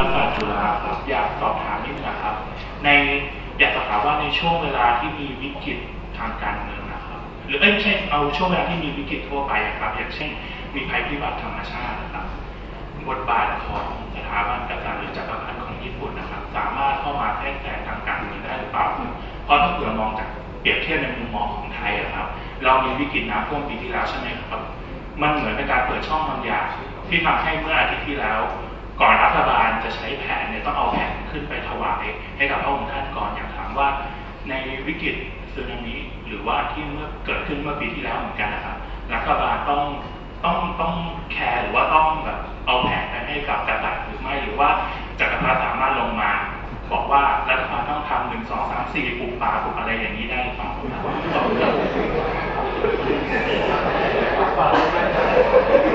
รัศดรจุฬาครับอยากสอบถามนิดนึงนะครับ ในอยากจะถามว่าในช่วงเวลาที่มีวิกฤตทางการเมืองนะครับ หรือเอ้ยไม่ใช่เอาช่วงเวลาที่มีวิกฤตทั่วไปนะครับ อย่างเช่น มีภัยพิบัติธรรมชาตินะครับบทบาทของสถาบันกษัตริย์หรือจักรพรรดิของญี่ปุ่นนะครับ สามารถเข้ามาแทรกแซงทางการเมืองได้หรือเปล่าเพราะถ้าเผื่อมองจากเปรียบเทียบในมุมมองของไทยนะครับ เรามีวิกฤตน้ำท่วมปีที่แล้วใช่ไหมครับ มันเหมือนเป็นการเปิดช่องบางอย่างที่ทำให้เมื่ออาทิตย์ที่แล้ว ก่อนรัฐบาลจะใช้แผนเนี่ยต้องเอาแผนขึ้นไปถวายให้กับพระองค์ท่านก่อนอยากถามว่า ในวิกฤตสึนามิหรือว่าที่เมื่อเกิดขึ้นเมื่อปีที่แล้วเหมือนกันนะครับรัฐบาลต้องต้องต้องแคร์หรือว่าต้องแบบเอาแผนไปให้กับกษัตริย์หรือไม่หรือว่าจักรพรรดิสามารถลงมา บอกว่ารัฐบาลต้องทำหนึ่งสองสามสี่ปลูกป่าปลูกอะไรอย่างนี้ได้หรือเปล่าที่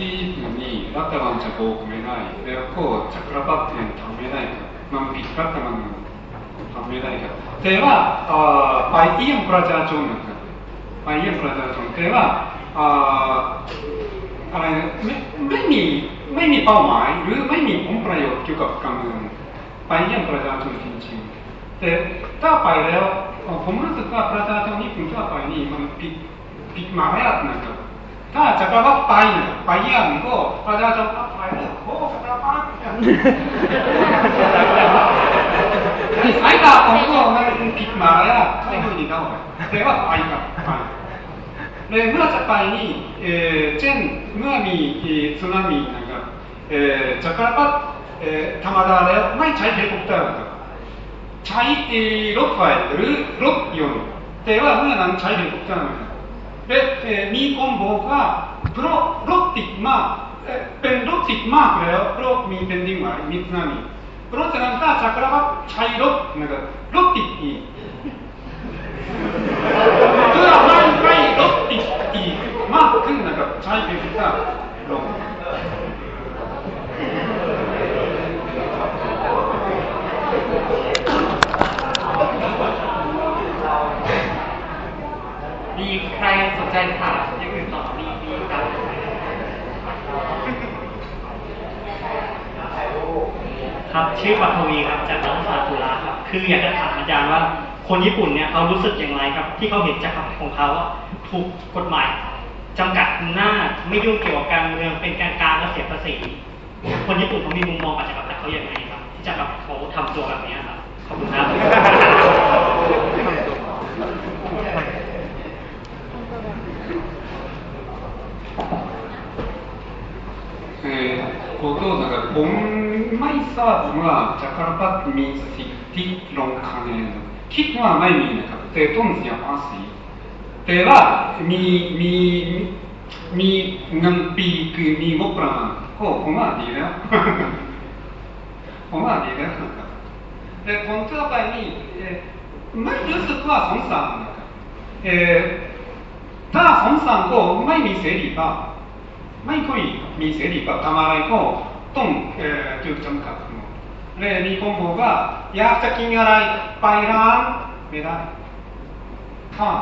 นี่รัฐบาลจะโกงไม่ได้แล้วก็จักรพรรดิทำไม่ได้มันผิดรัฐบาลทำไม่ได้ครับแต่ว่าไปเยี่ยมประชาชนนะครับไปเยี่ยมประชาชนแต่ว่าอะไรไม่ไม่มีไม่มีเป้าหมายหรือไม่มีผลประโยชน์เกี่ยวกับการเมืองไปเยี่ยมประชาชนจริงๆแต่ถ้าไปแล้วผมรู้สึกว่าประชาชนญี่ปุ่นทั่วไปนี่มันผิดผิดมารยาทนะครับ ถ้าจักรพรรดิไปไปเยี่ยมก็ประชาชนก็ไปแล้วโอ้จักรพรรดิไอ้ตาผมก็มันผิดมารยาทไม่ค่อยดีเท่าไหร่แต่ว่าไปกับไปでเมื่อจะไปนี่เออเช่นเมื่อมีสึนามินะครับเออจักรพรรดิเออธรรมดาแล้วไม่ใช้เฮลิคอปเตอร์ครับใช้รถไฟหรือรถยนต์แต่ว่าเมื่อนั้นใช้เฮลิคอปเตอร์นะครับ และมีคนบอกว่าเพราะรถติดมากเป็นรถติดมากแล้วเพราะมีแผ่นดินไหวมีสึนามิเพราะฉะนั้นถ้าจักรพรรดิใช้รถนะครับรถติดอีกเพื่อไม่ให้รถติดอีกมากขึ้นนะครับใช้เป็นพิาลง มีใครสนใจถามย่างอื่นต่อมีมีครับครับชื่อปัทวีครับจากรัฐศาสตร์จุฬาครับ คืออยากจะถามอาจารย์ว่า คนญี่ปุ่นเนี่ยเขารู้สึกอย่างไรครับ ที่เขาเห็นจักรพรรดิของเขาถูกกฎหมายจำกัดหน้าไม่ยุ่งเกี่ยวกับการเมืองเป็นการการและเสียภาษีคนญี่ปุ่นเขามีมุมมองกับจักรพรรดิเขาอย่างไรครับที่จักรพรรดิเขาทำตัวแบบนี้ครับขอบคุณครับ เออことนะครับผมไม่ทราบว่าจักรพรรดิมีสิทธิลงคะแนนคิดว่าไม่มีนะครับแต่ต้องเสียภาษีแต่ว่ามีมีมีเงินปีคือมีงบประมาณก็ผมว่าดีแล้วผมว่าดีแล้วนะครับแต่คนทั่วไปนี่ไม่รู้สึกว่าสงสารนะครับเออถ้าสงก็ไม่มีเสรีภาพไม่ค่อยมีเสรีภาพทำอะไรก็ต้องถูกจำกัดเลยมีคนบอกว่าอยากจะกินอะไรไปร้านไม่ได้ห้าม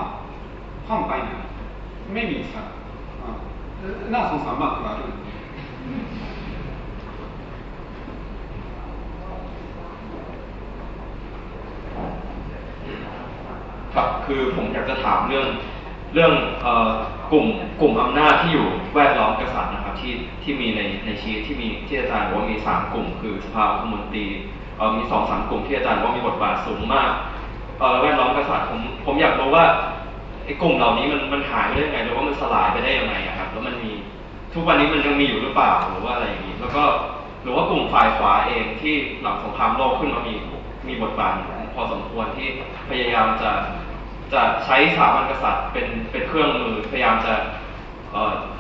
ห้ามไปไหนไม่มีสัตว์น่าสงสารมากกว่าเลยครับคือผมอยากจะถามเรื่อง เรื่องอกลุ่มกลุ่มอำนาจที่อยู่แวดล้อมกษัตริย์นะครับที่ที่มีในในชีตที่มีที่อาจารย์บอกว่ามีสามกลุ่ม คือสภาองคมนตรีมีสองสามกลุ่มที่อาจารย์ว่ามีบทบาทสูงมากแวดล้อมกษัตริย์ผมผมอยากรู้ว่าไอ้กลุ่มเหล่านี้มันมันหายไปได้ยังไงหรือว่ามันสลายไปได้ยังไงครับแล้วมันมีทุกวันนี้มันยังมีอยู่หรือเปล่าหรือว่าอะไรอย่างนี้ แล้วก็หรือว่ากลุ่มฝ่ายขวาเองที่หลังสงครามโลกขึ้นมามีมีบทบาทพอสมควรที่พยายามจะ จะใช้สถาบันกษัตริย์เป็นเป็นเครื่องมือพยายามจะ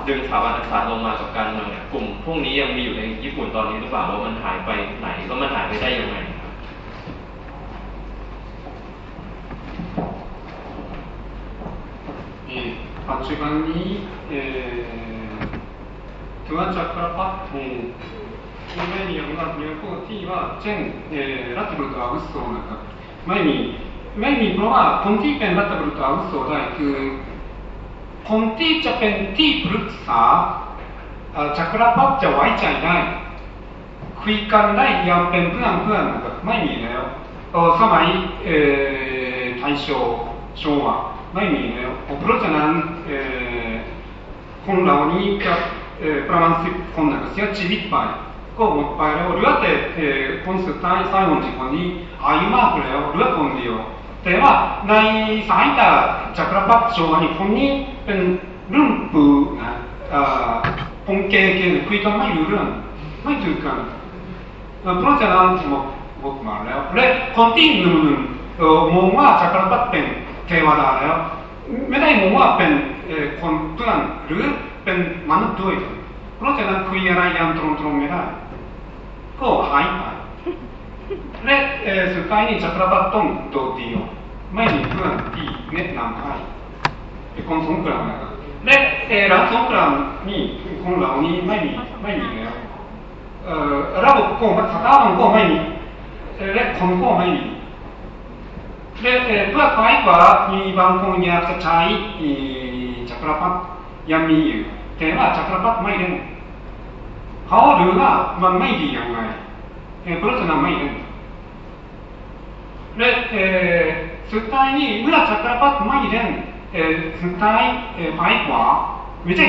ดึงสถาบันกษัตริย์ลงมาจากการเมืองเนี่ยกลุ่มพวกนี้ยังมีอยู่ในญี่ปุ่นตอนนี้หรือเปล่าแล้วมันหายไปไหนแล้วมันหายไปได้ยังไงปัจจุบันนี้ตัวจักรพรรดิที่ไม่มีอำนาจเยอะที่ว่าเช่นรัฐบุตรอาวุโสนะครับไม่มี ไม่มีเพราะว่าคนที่เป็นรัฐบุตรอาวุโสได้คือคนที่จะเป็นที่ปรึกษาจักรพรรดิจะไว้ใจได้คุยกันได้ยังเป็นเพื่อนเพื่อนไม่มีแล้วสมัยไทโช昭和ไม่มีแล้วเพราะฉะนั้นคนเหล่านี้กับประมาณสิบคนนะครับเสียชีวิตไปก็หมดไปแล้วเหลือแต่คนสุดท้ายไซมอนจีคนนี้อายุมากแล้วเหลือคนเดียว แต่ว่าในสายตาจักรพรรดิโชนี่นนี้เป็นรุ่นปู่นะผมเก่งๆคุยกันไม่รู้เรื่องไม่ถูกกันเพราะฉะนั้นบอกมาแล้วและคนที่หนึ่งมองว่าจักรพรรดิเป็นเทวดาแล้วไม่ได้มองว่าเป็นคนเพื่อนหรือเป็นมนุษย์ด้วยเพราะฉะนั้นคุยอะไรยังตรงๆไม่ได้ก็หายไป และสุดท้ายนี่จักรพรรดิต้องโดดเดี่ยวไม่มีเพื่อนที่แนะนำให้คนสงครามนะครับและหลังสงครามนี่คนเหล่านี้ไม่มีไม่มีแล้วระบบก็สถาบันก็ไม่มีและคนก็ไม่มีで、えー、プラス5はに番号にあったチャイ、チャクラパッ、ヤミユ。แต่ว่าจักรพรรดิไม่เล่นเขาหรือว่ามันไม่ดียังไงเพราะฉะนั้นไม่เล่นและสุดท้ายนี่เมื่อจักรพรรดิไม่เล่นสุดท้ายฝ่ายขวาไม่ใช่ทั้งหมดบางส่วนกลายเป็นยักษ์ซาคือยักษ์ซาเป็นฝ่ายขวาแต่ทำไมมาของผมมัน ไม่ใช่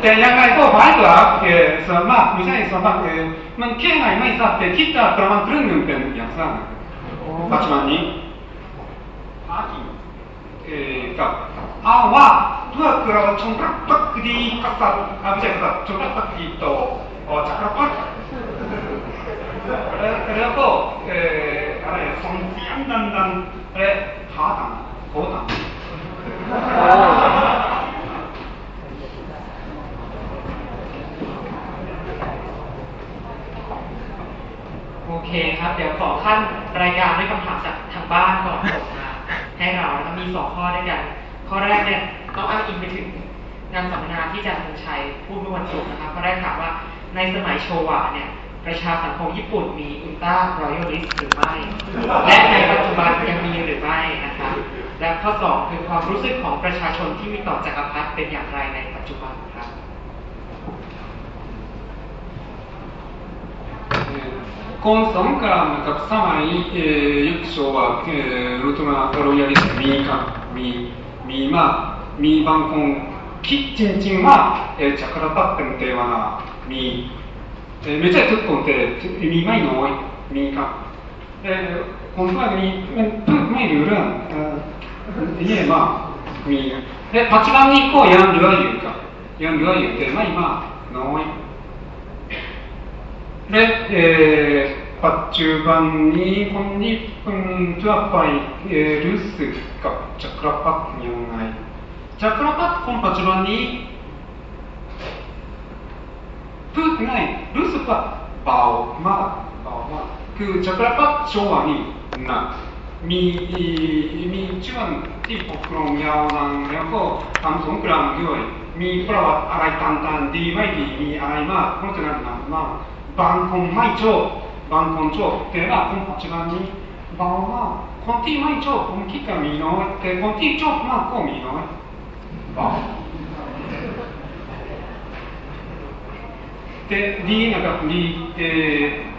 แต่ยังไงก็ฝ่ายขวาส่วนมากไม่ใช่ส่วนมากมันแค่ไหนไม่ทราบแต่คิดว่าประมาณครึ่งหนึ่งเป็นยักษ์ซาปัจจุบันนี้อากิกับอาว่าเพื่อเรา ชงรักปักดีกษัตริย์ไม่ใช่กษัตริย์ชงรักปักดีต่อจักรพรรดิแล้วก็อะไรส่งเสียงดังๆและหาทางโหทางโอเคครับ เดี๋ยวขอขั้นรายการด้วยคำถามจากทางบ้านก่อนนะให้เราแล้วมีสองข้อด้วยกัน ข้อแรกเนี่ยก็อ้างอิงไปถึงงานสัมมนาที่อาจารย์ธงชัยพูดเมื่อวันศุกร์นะครับข้อแรกถามว่าในสมัยโชวะเนี่ยประชาสังคมญี่ปุ่นมีอุลตร้ารอยัลลิสหรือไม่ และในปัจจุบันยังมีหรือไม่นะครับและข้อสองคือความรู้สึกของประชาชนที่มีต่อจักรพรรดิเป็นอย่างไรในปัจจุบันครับこのสงครามกับสมัยยุคโชวาอุตนาโรยาลิสมีครับมี ミーマーミーバンコンキッチンチンは、え、チャクラパッテムテーマナミー、えー、めちゃちょっとてミーマイの多いミーカえー、この前にプーメイルウルンいえまあミーでパチバンに行こうやんルわゆうか。やんルわゆうてまあ今のおい。でえー ปัจจุบันนี้คนญี่ปุ่นทั่วไปรู้สึกกับจักรพรรดิยังไงจักรพรรดิคนปัจจุบันนี้พูดง่ายรู้สึกว่าเบามากเบามากคือจักรพรรดิโชวานี่หนักมีมีช่วงที่ปกครองยาวนานแล้วก็ทำสงครามด้วยมีประวัติอะไรต่างๆดีไม่ดีมีอะไรมากเพราะฉะนั้นหนักมากบางคนไม่ชอบ บางคนชอบแต่ว่าคนปัจจุบันนี้บอกว่าคนที่ไม่ชอบผมคิดว่ามีน้อยแต่คนที่ชอบมากก็มีน้อยบอกแต่ดีนะครับดี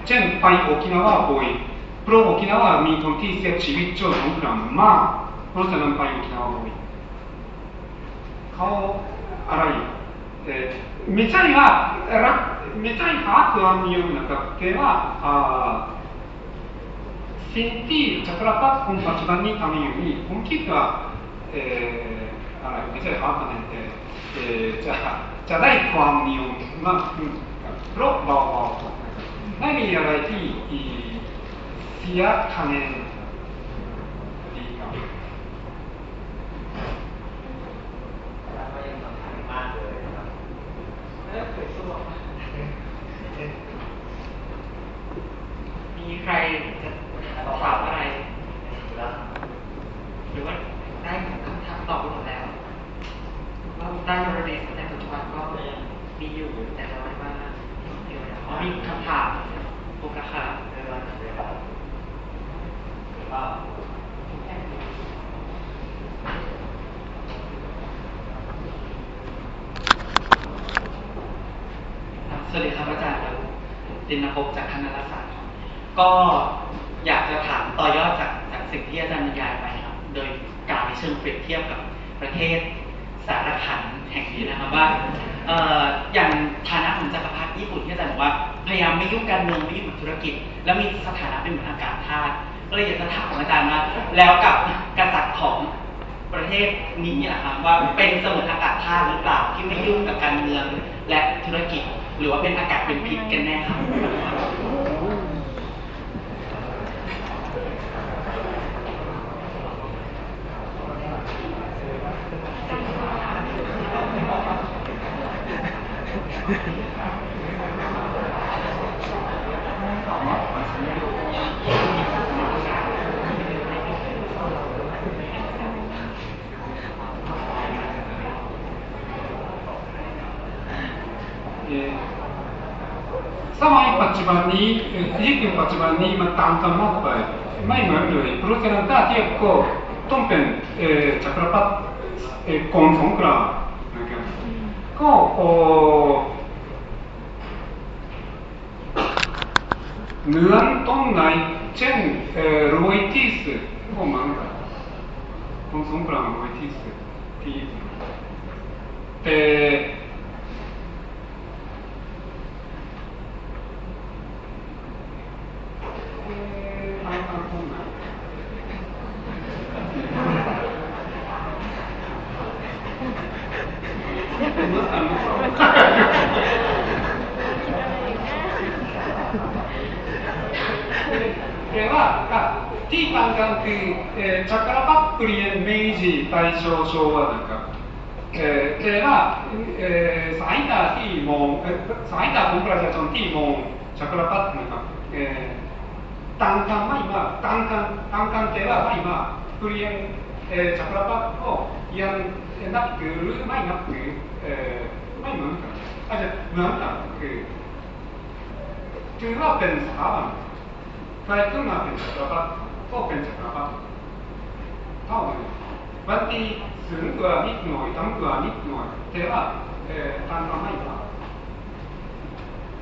เช่นไปโอกินาวาบ่อยเพราะโอกินาวามีคนที่เสี ยชีวิตช่วงสงครามมากเพราะฉะนั้นไปโอกินาวาบ่อยเขาอะไรไม่ใช่ว่ารักไม่ใช่หาความนิยม ใครจะตอบอะไรแล้วหรือว่าได้คำถามตอบหมดแล้วว่าได้ประเวณในปัจจุบันก็มีอยู่แต่เราไมาเยวนะมีคำถามโอกาสในวันนี้ว่าสวัสดีครับอาจารย์ดินบตินภพจากคณะรัฐศาสตร์ ก็อยากจะถามต่อยอดจากจากสิ่งที่อาจารย์บรรยายไปครับ โดยการเชิงเปรียบเทียบกับประเทศสารขันแห่งนี้นะครับว่าเอ่ออย่างฐานะของจักรพรรดิญี่ปุ่นที่อาจารย์บอกว่า พยายามไม่ยุ่งการเมืองไม่ยุ่งกับธุรกิจ แล้วมีสถานะเป็นเหมือนอากาศธาตุก็เลยอยากจะถามอาจารย์ว่าแล้วกับกษัตริย์ของประเทศนี้นะครับว่าเป็นเสมือนอากาศธาตุหรือเปล่าที่ไม่ยุ่งกับการเมืองและธุรกิจ หรือว่าเป็นอากาศเป็นพิษกันแน่ครับえーสมัยปัจจุบันนี้เอ่อญี่ปุ่นปัจจุบันนี้มันต่างกันมากไป ไม่เหมือนเลยเพราะฉะนั้นถ้า สายตาของประชาชนที่มองจักรพรรดินะครับเอ่อต่างกันไม่มากต่างกันต่างกันแต่ว่าไม่มากเปลี่ยนเอ่อจักรพรรดิก็ยังนับถือหรือไม่นับถือเอ่อไม่เหมือนกันอาจจะเหมือนกันคือถือว่าเป็นสถาบันใครขึ้นมาเป็นจักรพรรดิก็เป็นจักรพรรดิเท่านั้นบางทีสูงกว่านิดหน่อยต่ำกว่านิดหน่อยแต่ว่าเอ่อทางทำไม่ได้เมืองไทยก็อาจจะเป็นอย่างนั้นแต่ต้องมีประวัติศาสตร์อีกไม่ทราบนี่คือมีประวัติยาวนานมากเพราะฉะนั้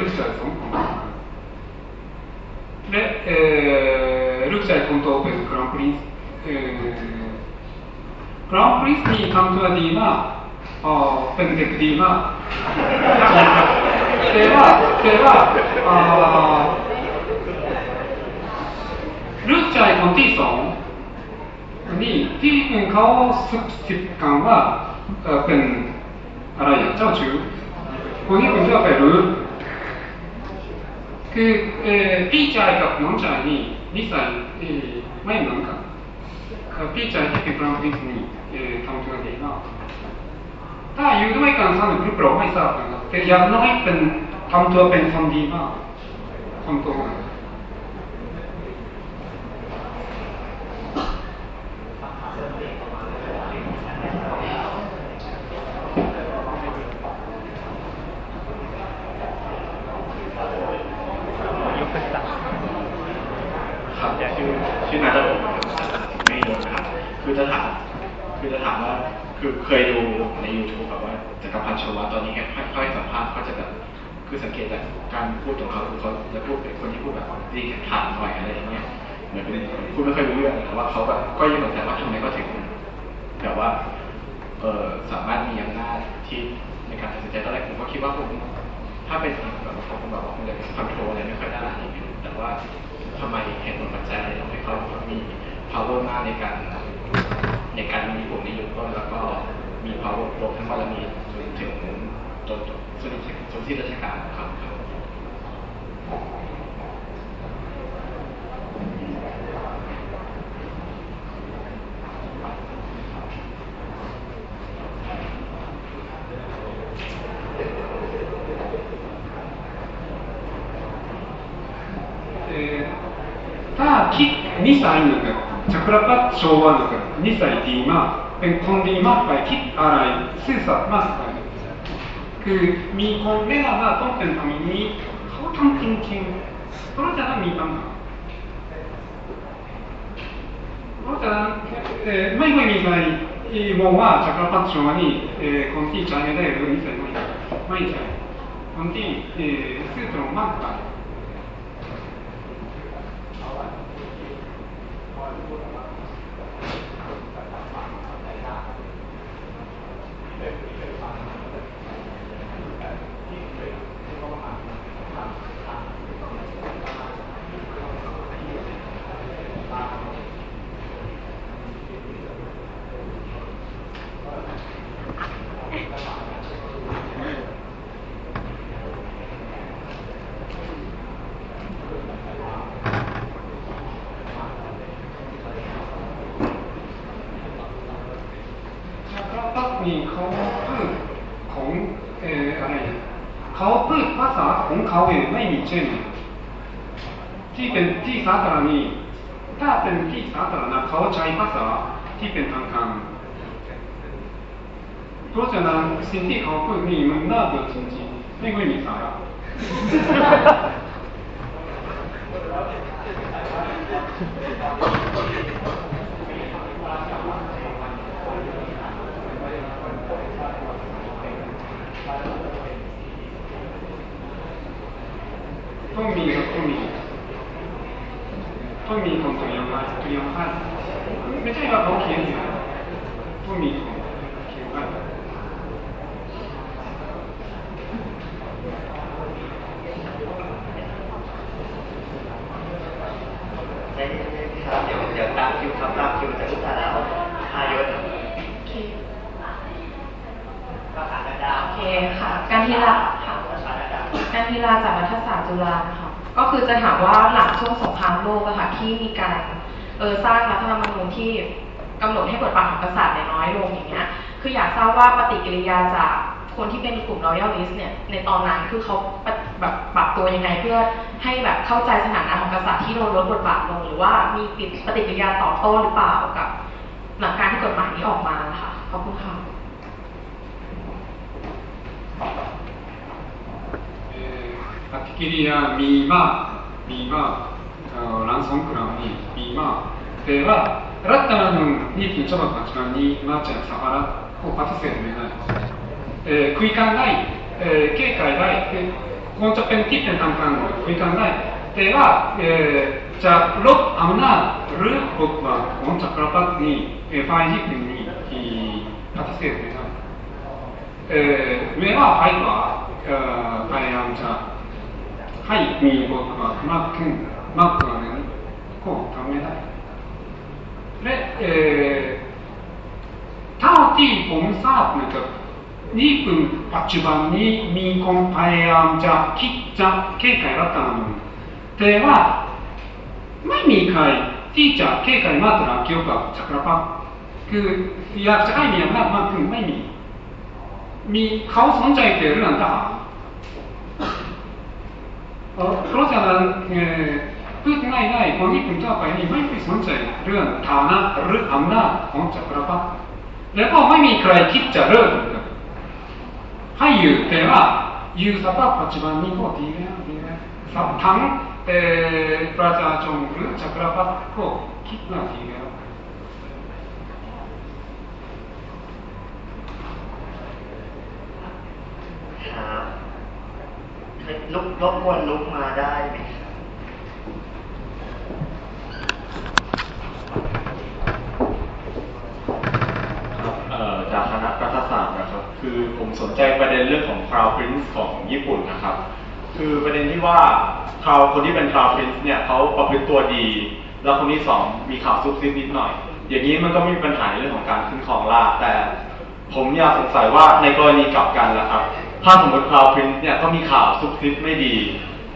ลูกชายสองคนและลูกชายคนโตเป็นกรานปรินซ์กรานปรินซ์นี่ทำตัวดีมากอ๋อเป็นเด็กดีมากแต่ว่าแต่ว่าลูกชายคนที่สองนี่ที่เขาสุขสิทธิ์กันว่าเป็นอะไรอย่างเจ้าชู้คนนี้คุณชอบไปรู้ คือ เออพี่ชายกับน้องชายนี่นิสัยเออไม่เหมือนกันพี่ชายที่เป็นพรานปริตนี่เออทำตัวดีมากถ้าอยู่ด้วยกันสนุกหรือเปล่าไม่ทราบนะครับแต่อย่างน้อยเป็นทำตัวเป็นคนดีมากทำตัว ครับชื่อชื่อนาตาโไม่รู้นะครับ คือจะถาม คือจะถามว่า คือเคยดูใน YouTube แบบว่าจักรพันธ์ชวาตอนนี้ค่อยๆสัมภาษณ์เขาจะแบบคือสังเกตจากการพูดของเขาคือเขา จะพูดเป็นคนที่พูดแบบดีแข็งขันหน่อยอะไรอย่างเงี้ยเหมือนเป็นพูดไม่ค่อยรู้เรื่องแต่ว่าเขาแบบก็ยังสงสัยว่าทำไมก็ถึงแบบว่าเออสามารถมีอำนาจที่ในการตัดสินใจตอนแรกผมก็คิดว่าคงถ้าเป็นแบบเขาคงแบบว่าคงจะคอนโทรลอะไรไม่ค่อยได้แต่ว่าทำไมเหตุผลปัจจัยอะไรทำให้เขามี power มากในการ ในการมีผมในยุคต้นแล้วก็มี power รวมทั้งบารมีจนถึงจนจนจนจนที่ราชการครับ ครับえーถ้าคิดนิสัยหนึ่งจักรพรรดิโชวาหนึ่งนิสัยดีมากเป็นคนดีมาก ไปคิดอะไรซื่อสัตย์มากไปคือมีคนเวลาว่าต้องเป็นทำนี้เขาทำจริงๆเพราะฉะนั้นมีปัญหาเพราะฉะนั้นเอ่อไม่ค่อยมีใครมองว่าจักรพรรดิโชวานี่เอ่อคนที่ใช้ไม่ได้หรือนิสัยไม่ดีไม่ใช่คนที่เอ่อซื่อตรงมากไป จักรพรรดินี่เขาพูดของเอ่ออะไรเขาพูดภาษาของ เขาเองไม่มีเช่นที่เป็นที่สาธารณะถ้าเป็นที่สาธารณะเขาใช้ภาษาที่เป็นทางการเพราะฉะนั้นสิ่งที่เขาพูดนี่มันน่าเบื่อจริงๆไม่ค่อยมีสาระ ต้องมีครับต้องมีีคนเตรียมไว้เตรียมไว้ไม่ใช่ว่าเขาเขียนอยู่ต้องมีคนเขียนว้ได้ครับเดี๋ยวเดี๋ยวตามคิวครับตามคิวจะลูกค้าแล้วทายศโอเคก็ผ่าดาโอเคค่ะ การทีลาค่ะผ่านดาวการทีลาจากรัฐศาสตร์จุฬานะคะ ก็คือจะถามว่าหลังช่วงสงครามโลกอะค่ะที่มีการเออสร้างรัฐธรรมนูญที่กำหนดให้บทบาทของกษัตริย์เนี่ยน้อยลงอย่างเงี้ย คืออยากทราบว่าปฏิกิริยาจากคนที่เป็นกลุ่ม royalist เนี่ยในตอนนั้นคือเขาแบบปรับตัวยังไงเพื่อให้แบบเข้าใจสถานะของกษัตริย์ที่โดนลดบทบาทลง หรือว่ามีปฏิกิริยาตอบโต้หรือเปล่ากับ หลังการที่กฎหมายนี้ออกมาค่ะขอบคุณค่ะ アピキリアミーマミーマランソンクラウにミーマでは、ラッタナムにチョバタチマンにマーチャンサバラをパティセルメナイ。クイカンライ、えケイカイライ、コンチャペンティテンタンカンゴクイカンライ。では、じゃあ、ロッアムナルボクバコンチャクラパッニえファイジックにえパティセルメナイ。上はファイバー、え、バイアムチャン。 ให้มีบทบาทมากขึ้นมากกว่านั้นก็ทำไม่ได้และเอ่อเท่าที่ผมทราบนะครับญี่ปุ่นปัจจุบันนี้มีคนพยายามจะคิดจะแก้ไขรัฐธรรมนูญแต่ว่าไม่มีใครที่จะแก้ไขมาตราเกี่ยวกับจักรพรรดิคืออยากจะให้มีอำนาจมากขึ้นไม่มี มีเขาสนใจแต่เรื่องทหาร เพราะอาจารย์พูดง่ายๆคนญี่ปุ่นทั่วไปนี่ไม่ไปสนใจเรื่องฐานะหรืออำนาจของจักรพรรดิแล้วก็ไม่มีใครคิดจะเลิกให้อยู่แต่ว่าอยู่สภาพปัจจุบันนี้ก็ดีแล้วดีแล้วทั้งประชาชนหรือจักรพรรดิก็คิดหน้าดีแล้วครับ ลุกรบกวนลุกมาได้ไหมครับจากคณะรัฐศาสตร์นะครับ คือผมสนใจประเด็นเรื่องของ Crown Prince ของญี่ปุ่นนะครับ คือประเด็นที่ว่าคราวคนที่เป็น Crown Prince เนี่ยเขาประพฤติตัวดี แล้วคนที่สองมีข่าวซุบซิบนิดหน่อย อย่างนี้มันก็ไม่มีปัญหาในเรื่องของการขึ้นครองราแต่ผมอยากสงสัยว่าในกรณีกลับกันนะครับ ถ้าสมมติ Crown Prince เนี่ยเขามีข่าวซุบซิบไม่ดี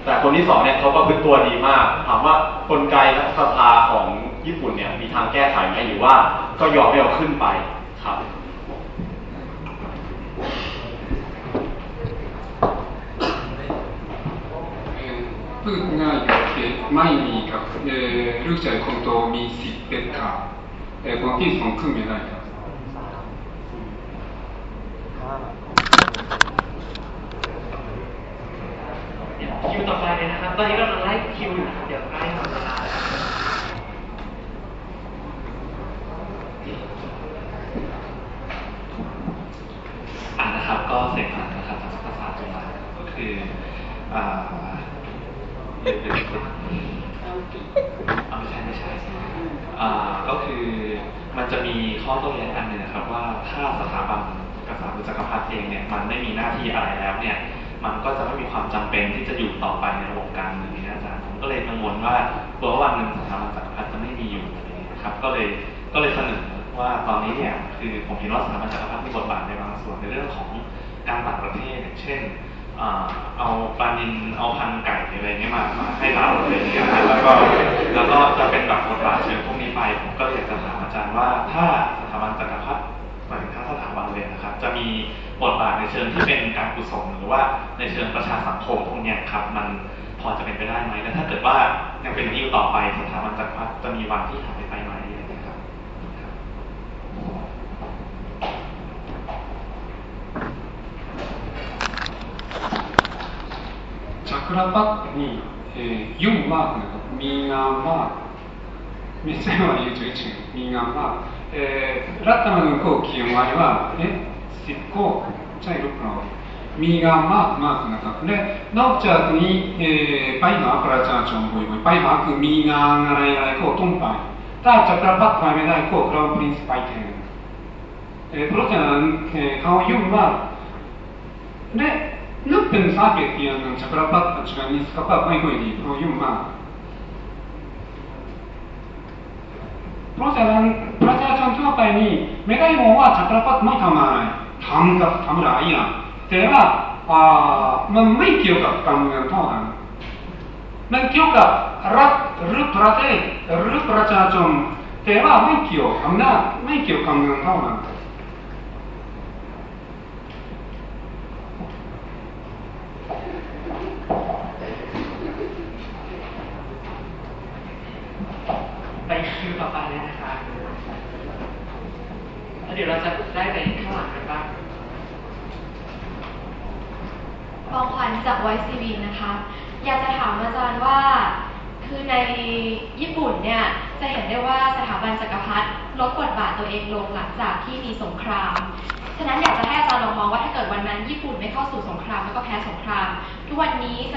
แต่คนที่สองเนี่ยเขาประพฤติตัวดีมาก ถามว่ากลไกรัฐสภาของญี่ปุ่นเนี่ยมีทางแก้ไขไหมหรือว่าก็ยอมให้เอาขึ้นไปครับพูดง่ายกับไม่มีครับเออลูกชายคนโตมีสิทธิ์เด็ดขาดแต่คนที่สองขึ้นไม่ได้ครับ คิวต่อไปเลยนะครับ ตอนนี้กำลังไล่คิวอยู่นะเดี๋ยวใกล้หมดเวลาแล้วอ่านะครับ ก็เสกสรรนะครับจากภาษาจุฬาก็คืออ่าเดี๋ยวเดี๋ยวเดี๋ยวเอาไม่ใช่ไม่ใช่อ่าก็คือมันจะมีข้อโต้แย้งอันหนึ่งนะครับ ว่าถ้าสถาบันกษัตริย์จักรพรรดิเองเนี่ยมันไม่มีหน้าที่อะไรแล้วเนี่ย มันก็จะไม่มีความจำเป็นที่จะอยู่ต่อไปในระบบการเมืองนี้อาจารย์ผมก็เลยกังวลว่ากลัวว่าวันหนึ่งสถาบันจักรพรรดิจะไม่มีอยู่อะไรเงี้ยครับ ก็เลยก็เลยเสนอว่าตอนนี้เนี่ยคือผมเห็นว่าสถาบันจักรพรรดิมีบทบาทในบางส่วนในเรื่องของการต่างประเทศอย่างเช่นเอาปลานินเอาพันธุ์ไก่อะไรเงี้ยมามาให้เราอะไรเงี้ยนะแล้วก็แล้วก็จะเป็นแบบบทบาทเชิงพวกนี้ไปผมก็อยากจะถามอาจารย์ว่าถ้าสถาบันจักรพรรดิหมายถึงทั้งสถาบันเลยนะครับ จะมี บทบาทในเชิงที่เป็นการกุศลหรือว่าในเชิงประชาสังคมพวกนี้ครับ มันพอจะเป็นไปได้ไหมและถ้าเกิดว่ายังเป็นอย่างต่อไปสถาบันจักรพรรดิจะมีวันที่หายไปไหมนะครับจักรพรรดินี่ยุ่งมากนะรับมีงามมากมีเส้นวันยืดยืดมีงามมากรัตนโกเขียนไว้ว่า สิบข้อใช่หรือเปล่ามีงามมากมากนะครับและนอกจากนี้เอ่อไปหาประชาชนบ่อยๆไปหาคือมีงานอะไรอะไรก็ต้องไปถ้าจักรพรรดิไปไม่ได้ก็คราวพรินซ์ไปแทนเอ่อเพราะฉะนั้นเอ่อเขายุ่งมาก で、นับเป็นสาเหตุอย่างหนึ่งจักรพรรดิปัจจุบันอีน่ะเทว่าไม่ทำไรทำกับทำหลายอย่างแต่ว่าอ่ามันไม่เกี่ยวกับการเมืองเท่านั้นมันเกี่ยวกับรัฐหรือประเทศหรือประชาชนแต่ว่าไม่เกี่ยวอำนาจไม่เกี่ยวกับการเมืองเท่านั้น ไปคิวต่อไปเลยนะครับแล้วเดี๋ยวเราจะได้ไปข้างหลังกันบ้าง ปองขวัญ จากไวซีวีนะคะ อยากจะถามอาจารย์ว่า คือในญี่ปุ่นเนี่ย จะเห็นได้ว่าสถาบันจักรพรรดิลดบทบาทตัวเองลงหลังจากที่มีสงคราม ฉะนั้นอยากจะให้อาจารย์ลองมองว่าถ้าเกิดวันนั้นญี่ปุ่นไม่เข้าสู่สงครามแล้วก็แพ้สงคราม ทุกวันนี้ส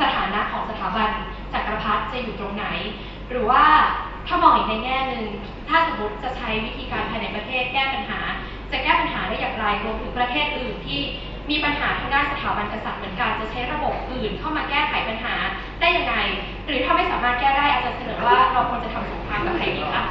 สถานะของสถาบันจักรพรรดิจะอยู่ตรงไหน หรือว่าถ้ามองอีกในแง่หนึ่ง ถ้าสมมติจะใช้วิธีการภายในประเทศแก้ปัญหา จะแก้ปัญหาได้อย่างไรรวมถึงประเทศอื่นที่ มีปัญหาทางด้านสถาบันกษัตริย์เหมือนกันจะใช้ระบบอื่นเข้ามาแก้ไขปัญหาได้ยังไง หรือถ้าไม่สามารถแก้ได้อาจารย์เสนอว่าเราควรจะทำสงครามกับใครดีคะ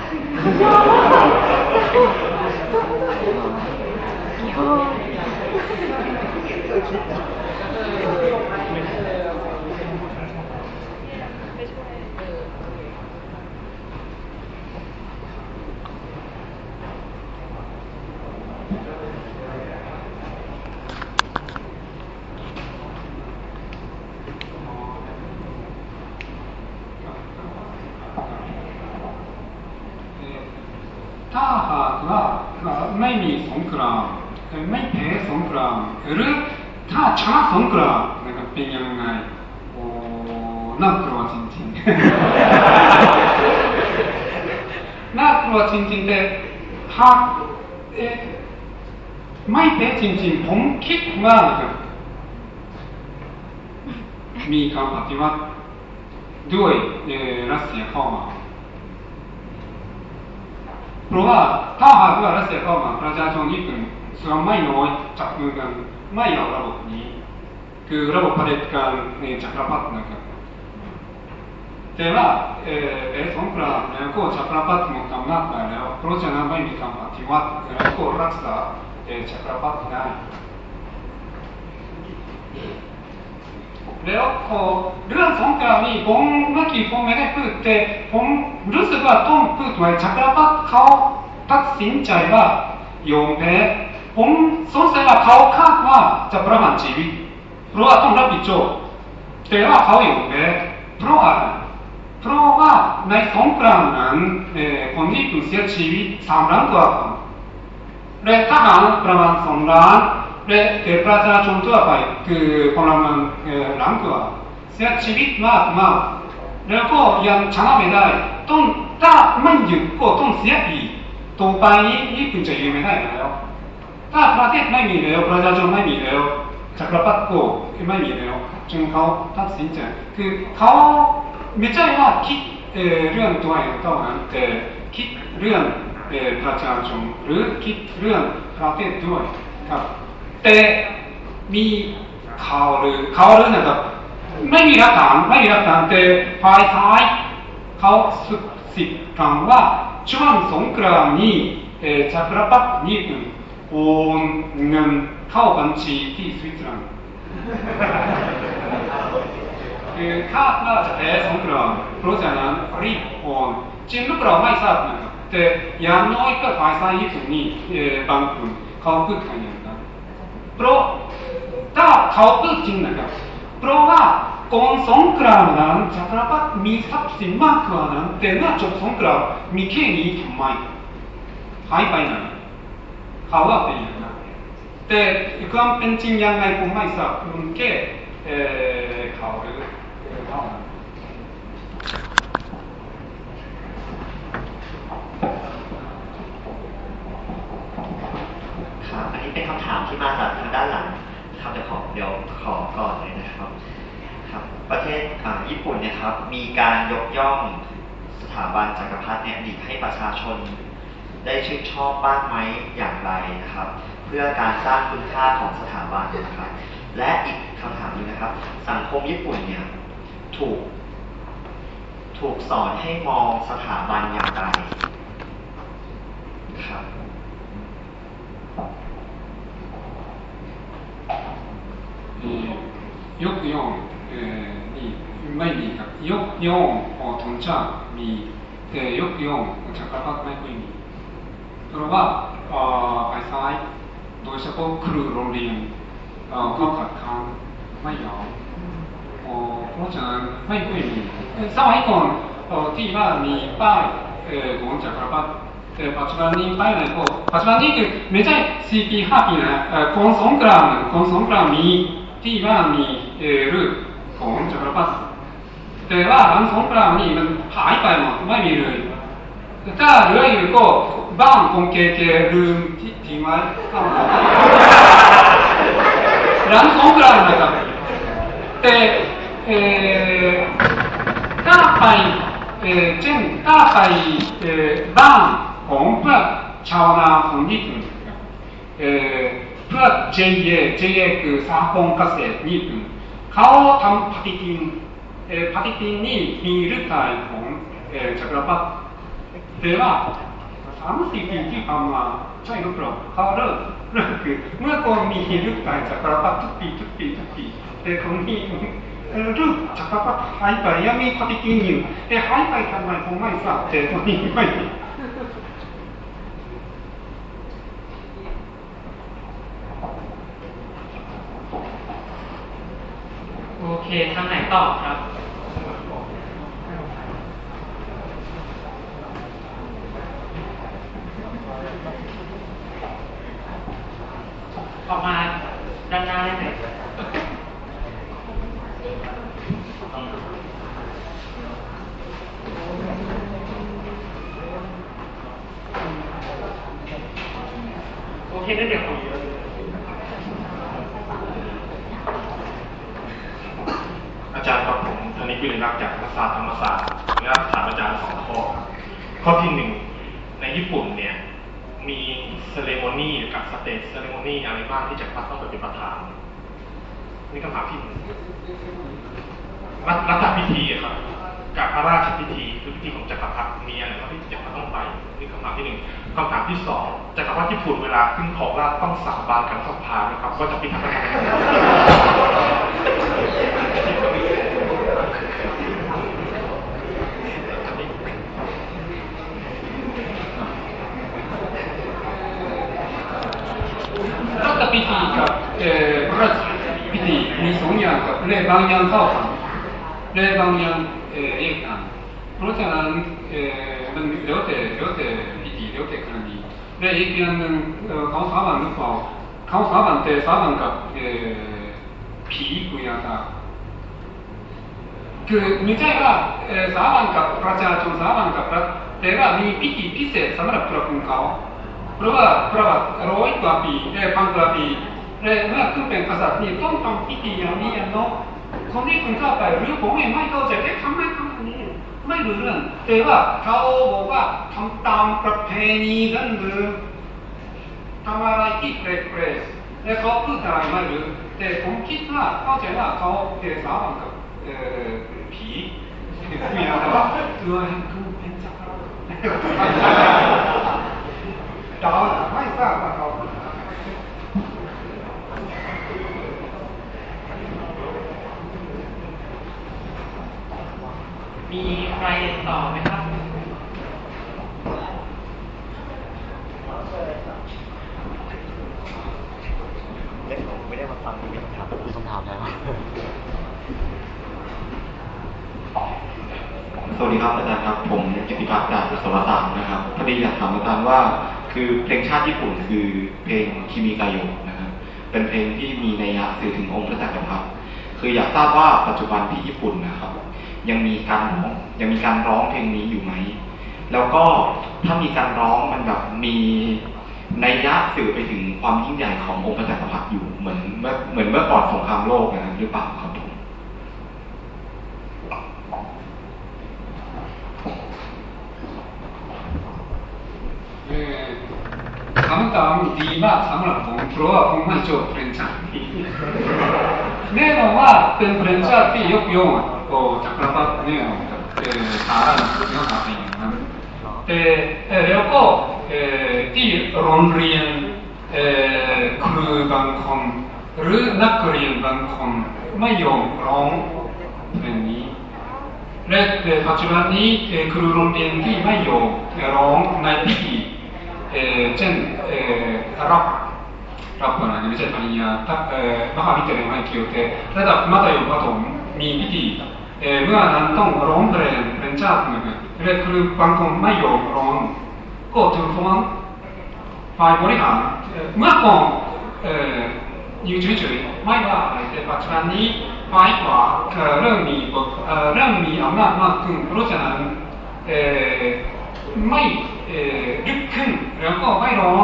ถ้าหากว่าไม่มีสงครามไม่แพ้สงครามหรือถ้าชนะสงครามนะครับเป็นยังไงโอ้น่ากลัวจริงๆ น่ากลัวจริงๆแต่ หาเอ่อไม่แพ้จริงๆ ผมคิดว่านะครับมีการปฏิวัติด้วยรัสเซียเข้ามาเพราะว่าถ้าหากว่ารัสเซียเข้ามาประชาชนญี่ปุ่นส่วนไม่น้อยจับมือกันไม่เอาระบบนี้ คือระบบเผด็จการในจักรพรรดินะครับ แต่ว่าเออเอสงครามแล้วก็จักรพรรดิหมดอำนาจไปแล้วเพราะฉะนั้นไม่มีการปฏิวัติแล้วก็รักษาเอจักรพรรดิได้แล้วเรื่องสงครามนี่ผมเมื่อกี้ผมไม่ได้พูดแต่ผมรู้สึกว่าต้องพูดไว้จักรพรรดิเขาตัดสินใจว่ายอมแพ้ผมสงสัยว่า เพราะว่าในสงครามนั้นคนญี่ปุ่นเสียชีวิตสามล้านกว่าคนและทหารประมาณสองล้านและประชาชนทั่วไปคือพลเมืองล้านกว่าเสียชีวิตมากมากแล้วก็ยังชนะไม่ได้ต้องถ้าไม่หยุดก็ต้องเสียอีกต่อไปนี้ญี่ปุ่นจะอยู่ไม่ได้แล้ว ถ้าประเทศไม่มีแล้วประชาชนไม่มีแล้วจักรพรรดิก็ไม่มีแล้วจึงเขาตัดสินใจคือเขา ไม่ใช่ว่าคิดเรื่องตัวเองเท่านั้นแต่คิดเรื่องประชาชนหรือคิดเรื่องประเทศด้วยครับแต่มีข่าวหรือข่าวหรือนะครับไม่มีหลักฐานไม่มีหลักฐานแต่ฝ่ายท้ายเขาสุดสิบครั้งว่าช่วงสงกรานนี้จักรพรรดิญี่ปุ่นโอนเงินเข้าบัญชีที่สวิตเซอร์แลนด์ คือคาดว่าจะแพ้สงกรานต์เพราะฉะนั้นรีบโอนจริงหรือเปล่าไม่ทราบนะครับแต่อย่างน้อยก็ฝ่ายซ้ายญี่ปุ่นนี่บางคนเขาพูดกันอย่างนั้นเพราะถ้าเขาพูดจริงนะครับเพราะว่ากอนสงกรานต์นั้นจักรพรรดิมีทรัพย์สินมากกว่านั้นแต่เมื่อจบสงกรานต์มีแค่นี้ทำไมหายไปไหนเขาว่าเป็นอย่างนั้นแต่ความเป็นจริงยังไงผมไม่ทราบคุณแค่เขาหรือเท่านั้นครับ อันนี้เป็นคำถามที่มาจากทางด้านหลังครับเดี๋ยวขอเดี๋ยวขอก่อนเลยนะครับ ครับ ประเทศญี่ปุ่นเนี่ยครับ มีการยกย่องสถาบันจักรพรรดิเนี่ยดีให้ประชาชน ได้ชื่นชอบบ้างไหมอย่างไรนะครับ เพื่อการสร้างคุณค่าของสถาบันนะครับ และอีกคำถามหนึงนะครับ สังคมญี่ปุ่นเนี่ย ถูก ถูกสอนให้มองสถาบันอย่างไรครับยกย่องนี่ไม่มีครับยกย่องทนชาติมีแต่ยกย่องจักรพรรดิไม่ค่อยมีเพราะว่าไปซ้ายโดยเฉพาะครูโรงเรียนเขาขัดขืนไม่ยอม เพราะฉะนั้นไม่ค่อยมีสมัยก่อนที่ว่ามีป้ายของจักรพรรดิแต่ปัจจุบันนี้ป้ายไหนก็ปัจจุบันนี้คือไม่ใช่สี่ปีห้าปีนะก่อนสงกรานต์ก่อนสงกรานต์มีที่ว่ามีเอรูปของจักรพรรดิแต่ว่าหลังสงกรานต์นี่มันหายไปหมดไม่มีเลยถ้าเหลืออยู่ก็บ้านคงเกเกลืมที่ทิ้งไว้หลังสงกรานต์นะครับแต่เออถ้าไปเออเช่นถ้าไปเออบ้านของเพื่อชาวนาของญี่ปุ่นเออเพื่อ JA JA คือสาคงเกษตรญี่ปุ่นเขาทำปฏิทินเออปฏิทินนี่มีรูปถ่ายของเออจักรพรรดิแต่ว่าสามสิบปีที่ผ่านมาใช่หรือเปล่าเขาเริ่มเริ่มคือเมื่อก่อ นมีรูปถ่ายจักรพรรดิทุกปีทุกปีทุกปีแต่คนนี้รูปจักรพรรดิหายไปยังมีปฏิทินอยู่แต่หายไปทำไมผมไม่ทราบแต่ตอนนี้ไม่โอเคทางไหนต่อครับ ออกมาด้านหน้าได้ไหมโอเคงั้นเดี๋ยวผม อ นิกวิริรักษ์จากรัฐศาสตร์ธรรมศาสตร์และถามอาจารย์สองข้อครับข้อที่หนึ่งในญี่ปุ่นเนี่ย มี ceremony กับ state ceremony อะไรบ้างที่จักรพรรดิต้องไปเป็นประธานนี่คำถามที่หนึ่งรัฐรัฐพิธีอะครับกับพระราช พิธีคือพิธีของจักรพรรดิมีอะไรบ้างที่จักรพรรดิต้องไปนี่คำถามที่หนึ่งคำถามที่สองจักรพรรดิญี่ปุ่นเวลาขึ้นครองราชย์ต้องสาบานกับสภานะครับว่าจะพิทักษ์ราชธรรมนูญรัฐพิธีกับเอ่อพระราชพิธีมีสองอย่างกับเรื่องบางอย่างเท่ากันเรื่องบางอย่างเอ่อเอกกันเพราะฉะนั้นเอ่อมันแล้วแต่แล้วแต่พิธีแล้วแต่กรณีและอีกอย่าง หนึ่งเอ่อเขาสาบานหรือเปล่าเขาสาบานแต่สาบานกับเอ่อผีกุยาตาคือไม่ใช่ว่าเอ่อสาบานกับประชาชนสาบานกับรัฐแต่ว่ามีพิธีพิเศษสำหรับพระคุณเขาเพราะว่าประวัติร้อย ไม่รู้เรื่อง แต่ว่าเขาบอกว่าทำตามประเพณีดั้งเดิมทำอะไรที่แปลกๆและเขาพูดอะไรไม่รู้แต่ผมคิดว่าเข้าใจว่าเขาเอ่อสาบานกับเอ่อผีมีอะไรว่าตัวเองคือเป็นจักรพรรดิดาวไม่ทราบว่าเขามี ใครต่อไหมครับเล่นผมไม่ได้มาฟังมีคำถามมีคำถามแล้ว สวัสดีครับอาจารย์ครับ ผมกิติพัฒน์จากสวัสดิ์นะครับพอดีอยากถามอาจารย์ว่า คือเพลงชาติญี่ปุ่นคือเพลงคิมิกาโยนะครับเป็นเพลงที่มีนัยยะสื่อถึงองค์พระจักรพรรดิคืออยากทราบว่าปัจจุบันที่ญี่ปุ่นนะครับ ยังมีการร้องยังมีการร้องเพลงนี้อยู่ไหม แล้วก็ถ้ามีการร้องมันแบบมีในยะสื่อไปถึงความยิ่งใหญ่ขององค์พระจักรพรรดิอยู่เหมือนเมื่อเหมือนเมื่อก่อนสงครามโลกนะครับหรือเปล่าครับผมคำถามดีมากสำหรับผมเพราะว่าผมไม่จบเพลงชาติแน่นอนว่าเป็นเพลงชาติที่ยกย่องโอ้จักรพรรดิแน่นอนครับเน้นว่างนั้นเอ่อแล้วก็เอ่อที่ยนเอ่อครูบารือนักย่อง เพลงนี้และปัจจุบันนี้เอ่อครูโรงเรียนที่ไม่ยอมร้องในพิธีเอ่อเช่นเอ่อรับรับอะไรไม่ใช่ปริญญาถ้าเอ่อมหาวิทยาลัยไม่เกี่ยวแต่ระดับมัธยมประถมมีพิธี เมื่อนั้นต้องร้องเพลงเป็นชาติหนึ่งและครูบางคนไม่ยอมร้องก็ถูกฟ้องฝ่ายบริหารเมื่อก่อนอยู่เฉยๆไม่ว่าอะไรแต่ปัจจุบันนี้ฝ่ายขวาเอ่อเริ่มมีเริ่มมีอำนาจมากขึ้นเพราะฉะนั้นไม่ลึกขึ้นแล้วก็ไม่ร้อง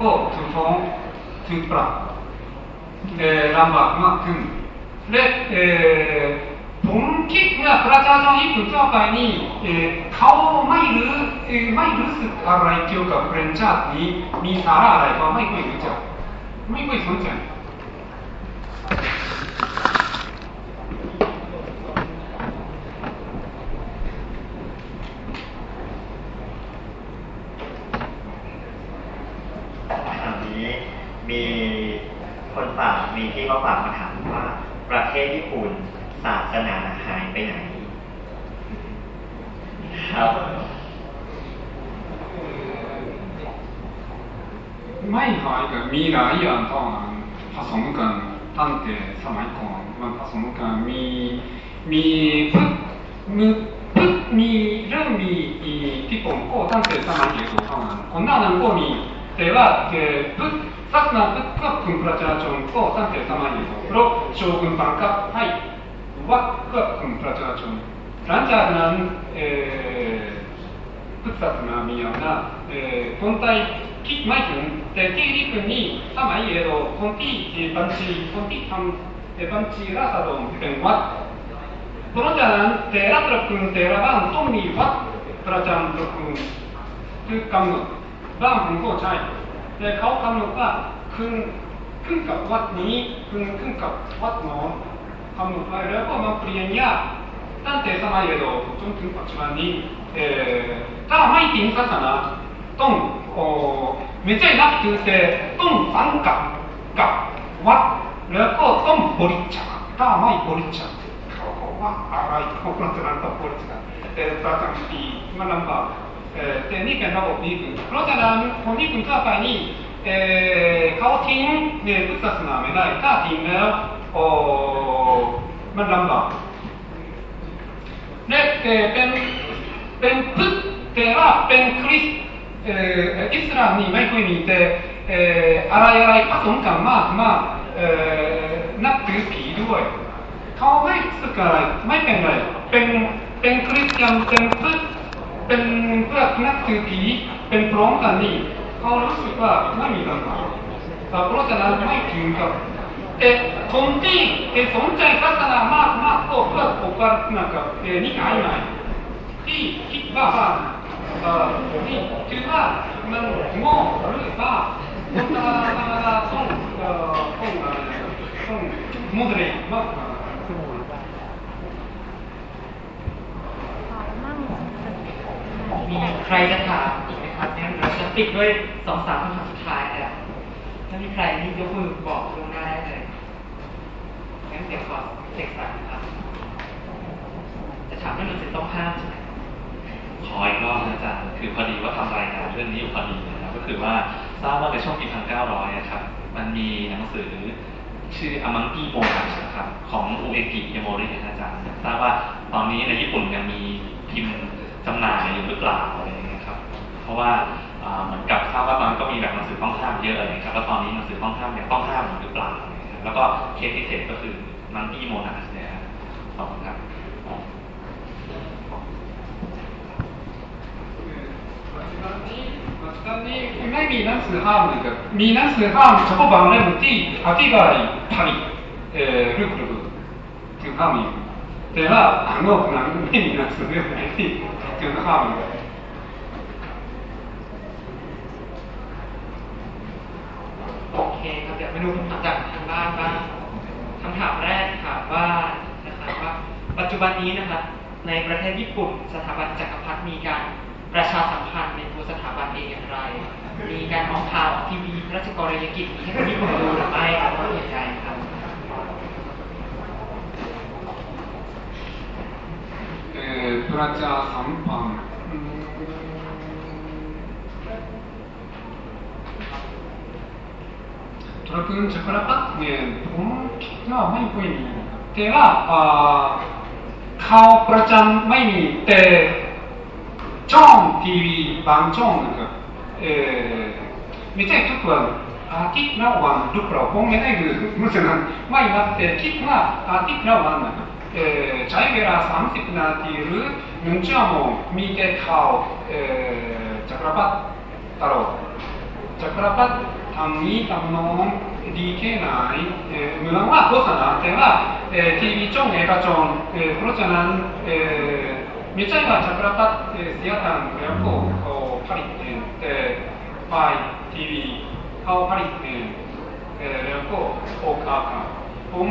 ก็ถูกฟ้องถูกปรับลำบากมากขึ้นและ ผมคิดว่าประชาชนญี่ปุ่นทั่วไปนี่เอ่อเขาไม่รู้ไม่รู้สึกอะไรเกี่ยวกับเพลงชาตินี้ มีสาระอะไรก็ไม่ค่อยรู้จักไม่ค่อยสนใจมีคนฝากมีที่เขาฝากมาถามว่าประเทศญี่ปุ่น ศาสนาหายไปไหน ครับ ไม่หายกับมีหลายอย่างตอนผสมกันตั้งแต่สมัยก่อนมันผสมกันมีมีพึกมีพึกมีเรื่องมีอีที่ผมก็ตั้งแต่สมัยเด็กเท่านั้นคนหน้านั้นก็มีแต่ว่าเอ่อพึกศาสนาพึกกับคุณประชาชนก็ตั้งแต่สมัยเด็กเพราะโชกุนบังคับให้ วัดกับคุณประชาชนหลังจากนั้นพุทธศาสนามีอำนาจเอ่อคนไทยคิดไม่ถึงแต่ที่ญี่ปุ่นนี่สมัยเอโดคนที่บัญชีคนที่ทำบัญชีราษฎรเป็นวัดเพราะฉะนั้นแต่ละตระกูลแต่ละบ้านต้องมีวัดประจำตระกูลคือกำหนดบ้านผมก็ใช่แต่เขากำหนดว่าขึ้นขึ้นกับวัดนี้ขึ้นขึ้นกับวัดน้น กำหนดไว้แล้วก็มาเปลี่ยนยากตั้งแต่สมัยเอโดจนถึงปัจจุบันนี้เอ่อถ้าไม่ถึงศาสนาต้องโอ้ไม่ใช่นับถือแต่ต้องสังกัดกับวัดแล้วก็ต้องบริจาคถ้าไม่บริจาคเขาบอกว่าอะไรเขาคนนั้นต้องบริจาคแต่ประจำปีมันลำบากเอ่อแต่นี่เป็นระบบนี้คือเพราะฉะนั้นคนญี่ปุ่นทั่วไปนี่ เขาทิ้งเนี่ยพุทธศาสนาไม่ได้ ถ้าทิ้งแล้วโอ้มันลำบากและเอ่อเป็นเป็นพุทธแต่ว่าเป็นคริสต์อิสลามนี่ไม่ค่อยมีแต่อะไรอะไรผสมกันมากมากนับถือผีด้วยเขาไม่สึกอะไรไม่เป็นไรเป็นเป็นคริสเตียนเป็นพุทธเป็นเพื่อนับถือผีเป็นพร้อมกันนี่ เขารู้สึกว่าไม่มีปัญหาเพราะฉะนั้นไม่ถึงกับแต่คนที่สนใจศาสนามากมากก็เพื่อโอกาสなんかえーนิกายใหม่ที่คิดว่าว่าเอ่อที่คิดว่ามันโง่หรือว่าคนธรรมดาต้องเอ่อต้องอะไรต้องโมเดลมากกว่า มีใครจะถาม ครับงั้นเราจะปิดด้วยสองสามคำถามสุดท้ายแล้วถ้ามีใครนี่ยกมือบอกลงหน้าได้เลยงั้นเดี๋ยวขอเสกสรรครับจะถามเรื่องหนังสือต้องห้ามใช่ไหมขออีกรอบนะอาจารย์คือพอดีว่าทำรายงานเรื่องนี้อยู่พอดีนะครับก็คือว่าทราบว่าในช่วงปี1900นะครับ มันมีหนังสือชื่ออามังกี้โมนัสนะครับของอุเอกิยาโมรินะอาจารย์ทราบว่าตอนนี้ในญี่ปุ่นยังมีพิมพ์จำหน่ายอยู่หรือเปล่าอะไร รับเพราะว่าเหมือนกับทราบว่าตอนนั้นก็มีแบบหนังสือต้องห้ามเยอะอะไรอย่างเลยครับแล้วตอนนี้หนังสือต้องห้ามเนี่ยต้องห้ามหรือเปล่าครับแล้วก็เคสพิเศษก็คือมังกี้โมนัสเนี่ยขอบคุณครับตอนนี้ไม่มีหนังสือห้ามเลยครับมีหนังสือห้ามเฉพาะบางเล่มที่อธิบายผลิตเอ่อลึกๆถึงห้ามอยู่แต่ว่าอ่านนอกนั้นไม่มีหนังสือเล่มไหนที่ถึงห้ามเลย โอ เคครับเดี๋ยวมาดูคำถามจากทางบ้านบ้างคำถามแรกถามว่านะครับว่า ปัจจุบันนี้นะครับ ในประเทศญี่ปุ่น สถาบันจักรพรรดิมีการประชาสัมพันธ์ในตัวสถาบันเองอย่างไร มีการออกข่าวทีวีพระราชกรณียกิจมีให้คนญี่ปุ่นดูหรือไม่ครับว่าอย่างไรครับเอ่อประชาสัมพันธ์อืม ตระกูลจักรพรรดิเนี่ยผมคิดว่าไม่ค่อยมีแต่ว่าอ่าข่าวประจำไม่มีแต่ช่องทีวีบางช่องนะครับเอ่อไม่ใช่ทุกวันอาทิตย์ละวันหรือเปล่าผมไม่ได้ดูเพราะฉะนั้นไม่นับแต่คิดว่าอาทิตย์ละวันนะครับเอ่อใช้เวลา 30 นาทีหรือหนึ่งชั่วโมงมีแต่ข่าวเอ่อจักรพรรดิตลอดจักรพรรดิ ทำนี้ทำโน้นดีแค่ไหนเอ่อเหมือนว่าโฆษณาแต่ว่าเอ่อทีวีช่องเอกชนเอ่อเพราะฉะนั้นเอ่อไม่ใช่ว่าจักรพรรดิเอ่อเสียตังค์แล้วก็เขาผลิตเองแต่ไฟทีวีเขาผลิตเองเอ่อแล้วก็ออกอากาศผม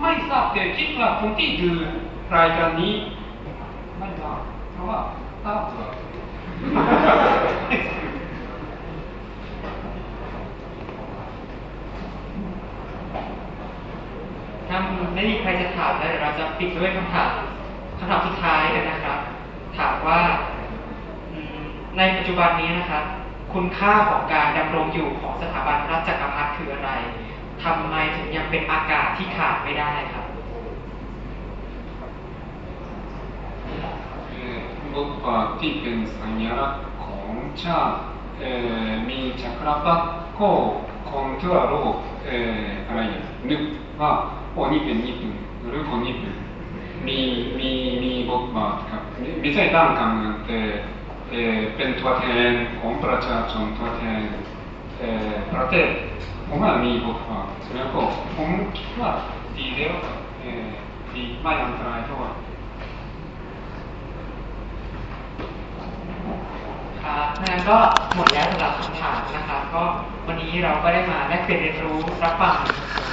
ไม่ทราบแต่คิดว่าคนที่ดูรายการนี้ไม่ทราบเพราะว่าทราบว่า ถ้าไม่มีใครจะถามแล้วเดี๋ยวเราจะปิดด้วยคำถามคำถามสุดท้ายกันนะครับ ถามว่าในปัจจุบันนี้นะครับ คุณค่าของการดำรงอยู่ของสถาบันพระจักรพรรดิคืออะไรทำไมถึงยังเป็นอากาศที่ขาดไม่ได้ครับเอ่อ僕はที่เป็นสัญลักษณ์ของชาติมีจักรพรรดิก็คนทั่วโลกเอ่อะไรนึกว่า โอ้นี่เป็นญี่ปุ่นหรือคนญี่ปุ่นมีมีมีบทบาทครับไม่ไม่ใช่ตั้งคำนั้นแต่เอ่อเป็นตัวแทนของประชาชนตัวแทนเอ่อประเทศผมว่ามีบทบา ทแล้วก็ผมคิดว่าดีแล้วครับเอ่อดีไม่อันตรายเท่าไหร่ครับงั้นก็หมดแล้วสำหรับคำถามนะครับ ก็วันนี้เราก็ได้มาแลกเปลี่ยนเรียนรู้รับฟัง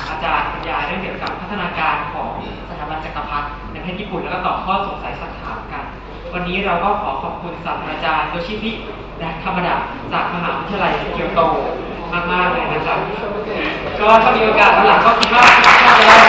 อาจารย์บรรยาเรื่องเกี่ยวกับพัฒนาการของสถาบันจักรพรรดิในประเทศญี่ปุ่นแล้วก็ตอบข้อสงสัยสักถามกัน วันนี้เราก็ขอขอบคุณศาสตราจารย์โยชิพิและธรรมดาจากมหาวิทยาลัยเกียวโตมากๆเลยนะครับ ก็ถ้ามีโอกาสหลังก็คิดว่าน่าจะได้